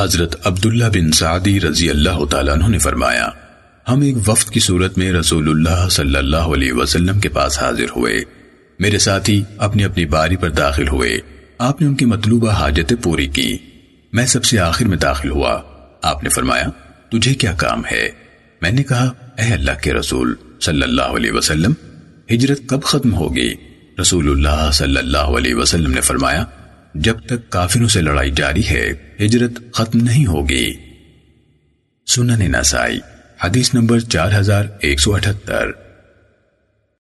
حضرت عبداللہ بن سعدی رضی اللہ تعالیٰ عنہ نے فرمایا، ہم ایک وفد کی صورت میں رسول اللہ صلی اللہ علیہ وسلم کے پاس حاضر ہوئے۔ میرے ساتھی اپنی اپنی باری پر داخل ہوئے۔ آپ نے ان کی مطلوبہ حاجتیں پوری کی۔ میں سب سے آخر میں داخل ہوا۔ آپ نے فرمایا، تجھے کیا کام ہے؟ میں نے کہا، اے اللہ کے رسول صلی اللہ علیہ وسلم، ہجرت کب ختم ہوگی؟ رسول اللہ صلی اللہ علیہ وسلم نے فرمایا جب تک کافروں سے لڑائی جاری ہے، ہجرت ختم نہیں ہوگی۔ سنن نسائی، حدیث نمبر چار ہزار ایک سو اٹھتر۔